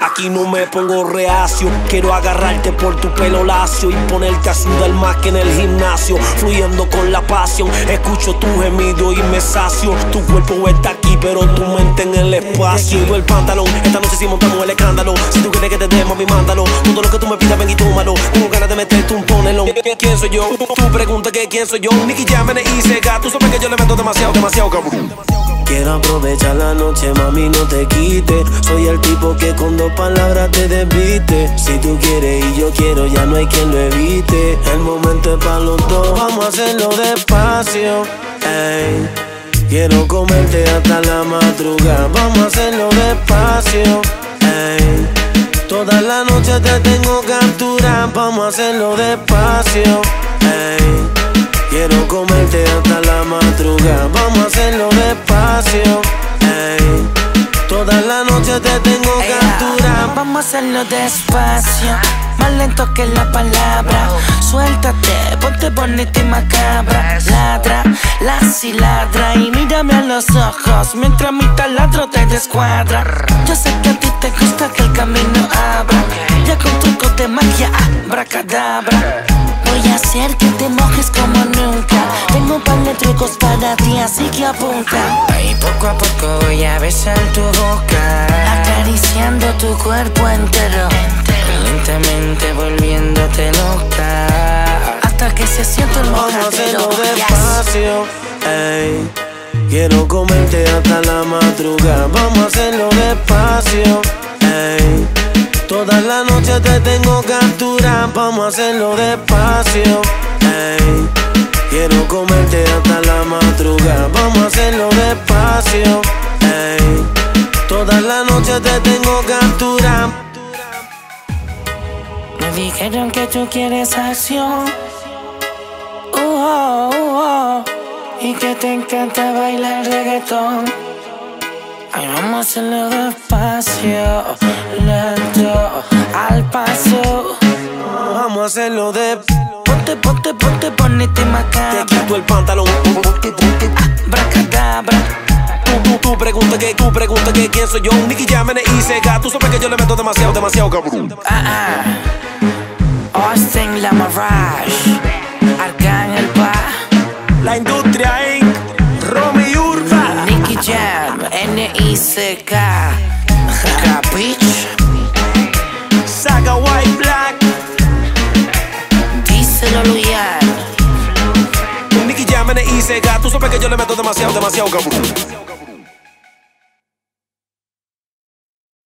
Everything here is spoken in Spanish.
Aquí no me pongo reacio, quiero agarrarte por tu pelo lacio y ponerte a sudar más que en el gimnasio, fluyendo con la pasión. Escucho tu gemido y me sacio. Tu cuerpo está aquí, pero tu mente en el espacio. el pantalón, esta noche si montamos el escándalo. Si tú quieres que te demos, mi mándalo. Todo lo que tú me pidas, ven y tómalo. Tengo ganas de meterte un tonelón. ¿Quién soy yo? Tú pregunta que quién soy yo. Nicky Jamene y Sega. Tú sabes que yo le meto demasiado, demasiado cabrón. Quiero aprovechar la noche, mami, no te quites. Soy el tipo que con dos palabras te desviste. Si tú quieres y yo quiero, ya no hay quien lo evite. El momento es para los dos, vamos a hacerlo despacio. Ey. Quiero comerte hasta la madrugada, vamos a hacerlo despacio. Ey. Toda la noche te tengo captura, vamos a hacerlo despacio. Ey. Quiero comerte hasta la madrugada, vamos hacerlo despacio, más lento que la palabra. Suéltate, ponte bonita y macabra. Ladra, la si ladra y mírame a los ojos mientras mi taladro te descuadra. Yo sé que a ti te gusta que el camino abra. Ya con truco de magia, abracadabra. Voy a hacer que te mojes como nunca. Tengo un par de trucos para ti, así que apunta. Y poco a poco voy a besar tu boca. Tu cuerpo entero. Lentamente volviéndote loca. Hasta que se sienta el Vamos a hacerlo mojadero. Despacio. Ey. Quiero comerte hasta la madrugada. Vamos a hacerlo despacio. Ey. Toda la noche te tengo captura. Vamos a hacerlo despacio. Ey. La noche te tengo captura. Me dijeron que tú quieres acción. Uh, oh, uh, oh. Y que te encanta bailar reggaetón. Ay, vamos a hacerlo despacio, lento, al paso. Vamos a hacerlo de. Ponte, ponte, ponte, ponete Te macabra. quito el pantalón. Bracadabra. Tú, tú, tú pregunta que, tú pregunta que quién soy yo. Nicky Jamene y. Tú sabes que yo le meto demasiado, demasiado cabrón. Ah, ah. Austin La Mirage. Arcángel Pa. La industria Inc. Romy Urba. Nicky Jam. N-I-C-K. Capich. Saga White Black. Díselo, Luyan. Nicky y Sega. Tú sabes que yo le meto demasiado, demasiado cabrón.